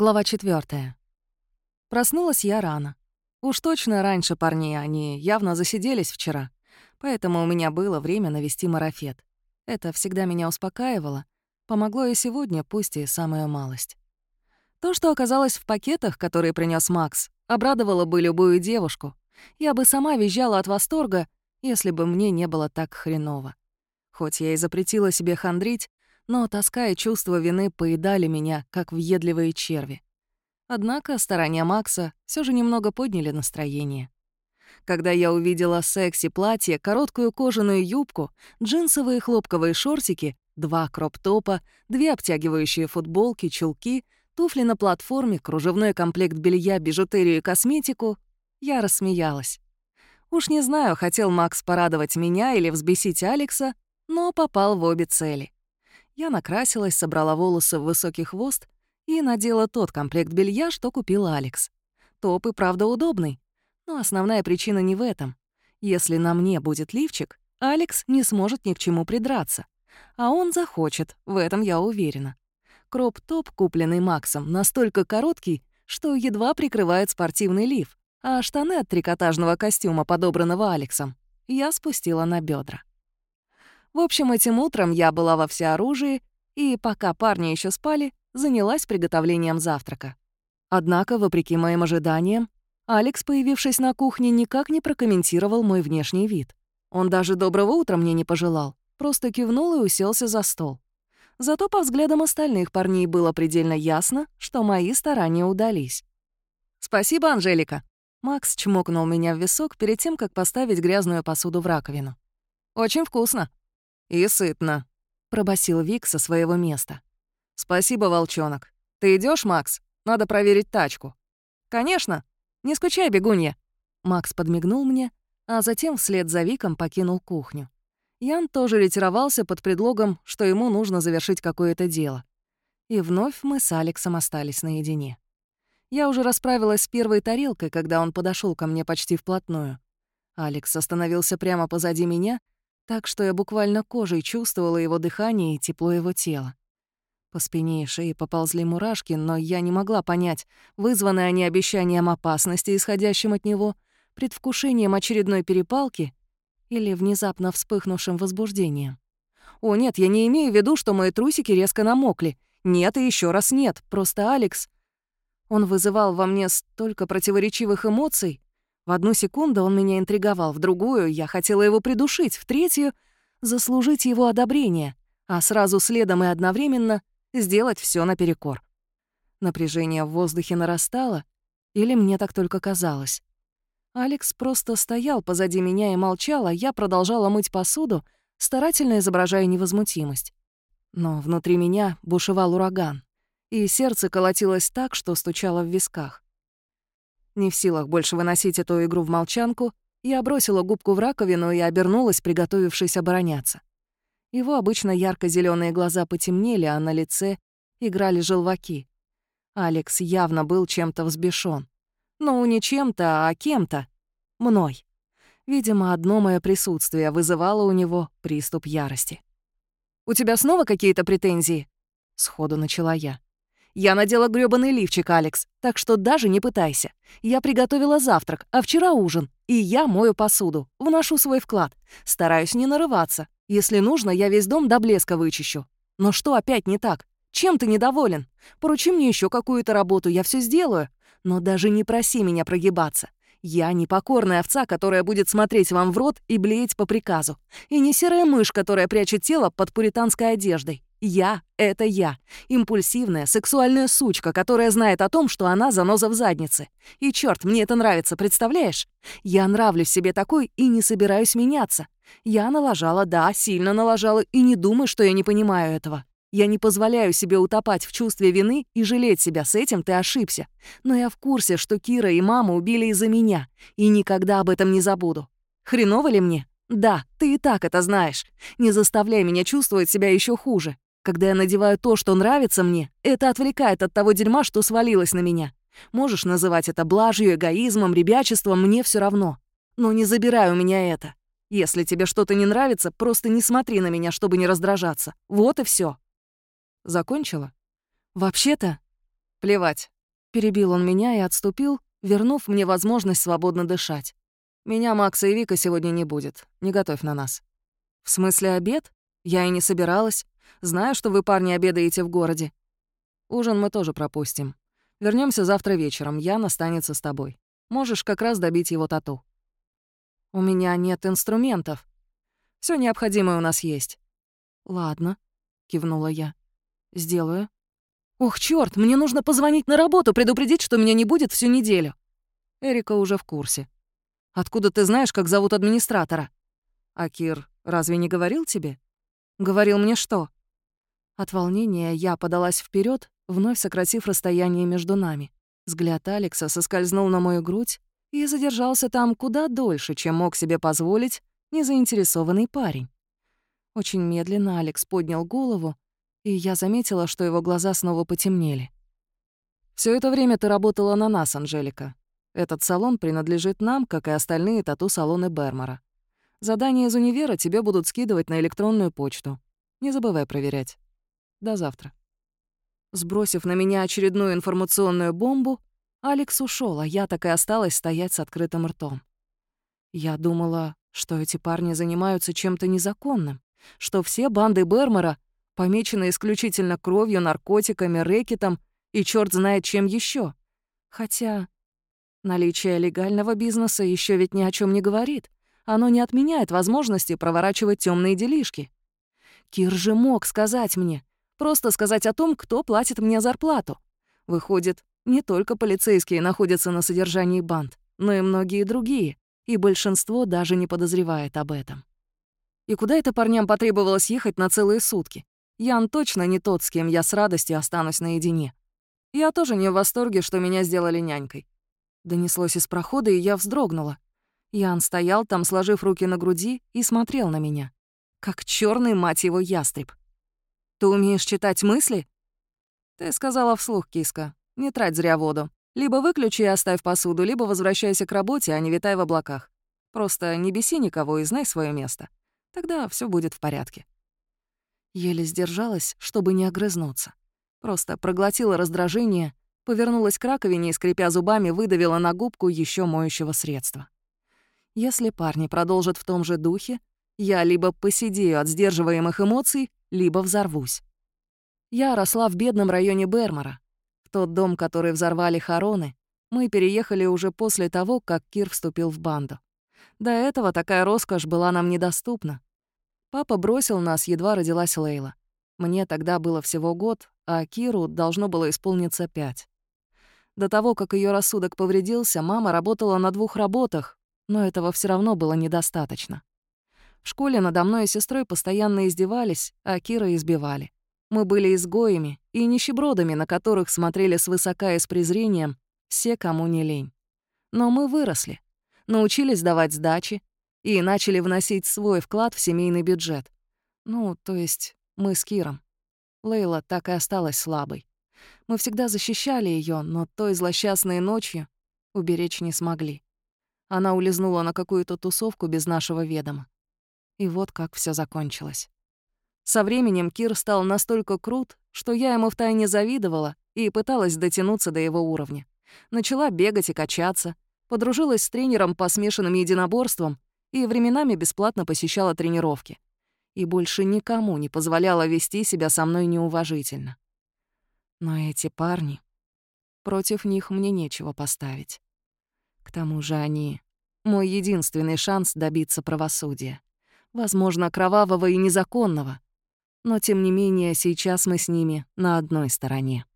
Глава 4. Проснулась я рано. Уж точно раньше парней они явно засиделись вчера, поэтому у меня было время навести марафет. Это всегда меня успокаивало, помогло и сегодня, пусть и самая малость. То, что оказалось в пакетах, которые принес Макс, обрадовало бы любую девушку. Я бы сама визжала от восторга, если бы мне не было так хреново. Хоть я и запретила себе хандрить, но тоска и чувство вины поедали меня, как въедливые черви. Однако старания Макса все же немного подняли настроение. Когда я увидела секси-платье, короткую кожаную юбку, джинсовые хлопковые шортики, два кроп-топа, две обтягивающие футболки, чулки, туфли на платформе, кружевной комплект белья, бижутерию и косметику, я рассмеялась. Уж не знаю, хотел Макс порадовать меня или взбесить Алекса, но попал в обе цели. Я накрасилась, собрала волосы в высокий хвост и надела тот комплект белья, что купил Алекс. Топ и правда удобный. Но основная причина не в этом. Если на мне будет лифчик, Алекс не сможет ни к чему придраться. А он захочет, в этом я уверена. Кроп-топ, купленный Максом, настолько короткий, что едва прикрывает спортивный лиф, а штаны от трикотажного костюма, подобранного Алексом, я спустила на бедра. В общем, этим утром я была во всеоружии, и пока парни еще спали, занялась приготовлением завтрака. Однако, вопреки моим ожиданиям, Алекс, появившись на кухне, никак не прокомментировал мой внешний вид. Он даже доброго утра мне не пожелал, просто кивнул и уселся за стол. Зато по взглядам остальных парней было предельно ясно, что мои старания удались. «Спасибо, Анжелика!» Макс чмокнул меня в висок перед тем, как поставить грязную посуду в раковину. «Очень вкусно!» «И сытно», — пробасил Вик со своего места. «Спасибо, волчонок. Ты идешь, Макс? Надо проверить тачку». «Конечно. Не скучай, бегунья». Макс подмигнул мне, а затем вслед за Виком покинул кухню. Ян тоже ретировался под предлогом, что ему нужно завершить какое-то дело. И вновь мы с Алексом остались наедине. Я уже расправилась с первой тарелкой, когда он подошел ко мне почти вплотную. Алекс остановился прямо позади меня так что я буквально кожей чувствовала его дыхание и тепло его тела. По спине и шее поползли мурашки, но я не могла понять, вызваны они обещанием опасности, исходящим от него, предвкушением очередной перепалки или внезапно вспыхнувшим возбуждением. О нет, я не имею в виду, что мои трусики резко намокли. Нет и еще раз нет, просто Алекс... Он вызывал во мне столько противоречивых эмоций, в одну секунду он меня интриговал, в другую я хотела его придушить, в третью — заслужить его одобрение, а сразу следом и одновременно сделать все наперекор. Напряжение в воздухе нарастало, или мне так только казалось. Алекс просто стоял позади меня и молчал, а я продолжала мыть посуду, старательно изображая невозмутимость. Но внутри меня бушевал ураган, и сердце колотилось так, что стучало в висках. Не в силах больше выносить эту игру в молчанку, я бросила губку в раковину и обернулась, приготовившись обороняться. Его обычно ярко зеленые глаза потемнели, а на лице играли желваки. Алекс явно был чем-то взбешен. Ну, не чем-то, а кем-то. Мной. Видимо, одно мое присутствие вызывало у него приступ ярости. «У тебя снова какие-то претензии?» — сходу начала я. Я надела грёбаный лифчик, Алекс, так что даже не пытайся. Я приготовила завтрак, а вчера ужин. И я мою посуду, вношу свой вклад. Стараюсь не нарываться. Если нужно, я весь дом до блеска вычищу. Но что опять не так? Чем ты недоволен? Поручи мне еще какую-то работу, я все сделаю. Но даже не проси меня прогибаться. Я не покорная овца, которая будет смотреть вам в рот и блеять по приказу. И не серая мышь, которая прячет тело под пуританской одеждой. Я — это я. Импульсивная, сексуальная сучка, которая знает о том, что она заноза в заднице. И черт, мне это нравится, представляешь? Я нравлюсь себе такой и не собираюсь меняться. Я налажала, да, сильно налажала, и не думай, что я не понимаю этого. Я не позволяю себе утопать в чувстве вины и жалеть себя, с этим ты ошибся. Но я в курсе, что Кира и мама убили из-за меня, и никогда об этом не забуду. Хреново ли мне? Да, ты и так это знаешь. Не заставляй меня чувствовать себя еще хуже. Когда я надеваю то, что нравится мне, это отвлекает от того дерьма, что свалилось на меня. Можешь называть это блажью, эгоизмом, ребячеством, мне все равно. Но не забирай у меня это. Если тебе что-то не нравится, просто не смотри на меня, чтобы не раздражаться. Вот и все. Закончила? Вообще-то... Плевать. Перебил он меня и отступил, вернув мне возможность свободно дышать. Меня, Макса и Вика сегодня не будет. Не готовь на нас. В смысле обед? Я и не собиралась. Знаю, что вы, парни, обедаете в городе. Ужин мы тоже пропустим. Вернемся завтра вечером. Ян останется с тобой. Можешь как раз добить его тату. У меня нет инструментов. Все необходимое у нас есть. Ладно, кивнула я. Сделаю. Ох, черт, мне нужно позвонить на работу, предупредить, что меня не будет всю неделю. Эрика уже в курсе. Откуда ты знаешь, как зовут администратора? А Кир разве не говорил тебе? Говорил мне что? От волнения я подалась вперед, вновь сократив расстояние между нами. Взгляд Алекса соскользнул на мою грудь и задержался там куда дольше, чем мог себе позволить незаинтересованный парень. Очень медленно Алекс поднял голову, и я заметила, что его глаза снова потемнели. Все это время ты работала на нас, Анжелика. Этот салон принадлежит нам, как и остальные тату-салоны Бермара. Задания из универа тебе будут скидывать на электронную почту. Не забывай проверять. До завтра». Сбросив на меня очередную информационную бомбу, Алекс ушел, а я так и осталась стоять с открытым ртом. Я думала, что эти парни занимаются чем-то незаконным, что все банды Бермера помечены исключительно кровью, наркотиками, рэкетом и черт знает чем еще. Хотя наличие легального бизнеса еще ведь ни о чем не говорит. Оно не отменяет возможности проворачивать темные делишки. Кир же мог сказать мне, Просто сказать о том, кто платит мне зарплату. Выходит, не только полицейские находятся на содержании банд, но и многие другие, и большинство даже не подозревает об этом. И куда это парням потребовалось ехать на целые сутки? Ян точно не тот, с кем я с радостью останусь наедине. Я тоже не в восторге, что меня сделали нянькой. Донеслось из прохода, и я вздрогнула. Ян стоял там, сложив руки на груди, и смотрел на меня. Как черный мать его, ястреб. Ты умеешь читать мысли?» «Ты сказала вслух, киска. Не трать зря воду. Либо выключи и оставь посуду, либо возвращайся к работе, а не витай в облаках. Просто не беси никого и знай свое место. Тогда все будет в порядке». Еле сдержалась, чтобы не огрызнуться. Просто проглотила раздражение, повернулась к раковине и, скрипя зубами, выдавила на губку еще моющего средства. Если парни продолжат в том же духе, я либо посидею от сдерживаемых эмоций, либо взорвусь. Я росла в бедном районе Бермара. В тот дом, который взорвали Хароны, мы переехали уже после того, как Кир вступил в банду. До этого такая роскошь была нам недоступна. Папа бросил нас, едва родилась Лейла. Мне тогда было всего год, а Киру должно было исполниться пять. До того, как ее рассудок повредился, мама работала на двух работах, но этого все равно было недостаточно. В школе надо мной и сестрой постоянно издевались, а Кира избивали. Мы были изгоями и нищебродами, на которых смотрели свысока и с презрением все, кому не лень. Но мы выросли, научились давать сдачи и начали вносить свой вклад в семейный бюджет. Ну, то есть мы с Киром. Лейла так и осталась слабой. Мы всегда защищали ее, но той злосчастной ночью уберечь не смогли. Она улизнула на какую-то тусовку без нашего ведома. И вот как все закончилось. Со временем Кир стал настолько крут, что я ему втайне завидовала и пыталась дотянуться до его уровня. Начала бегать и качаться, подружилась с тренером по смешанным единоборствам и временами бесплатно посещала тренировки. И больше никому не позволяла вести себя со мной неуважительно. Но эти парни... Против них мне нечего поставить. К тому же они — мой единственный шанс добиться правосудия возможно, кровавого и незаконного. Но, тем не менее, сейчас мы с ними на одной стороне.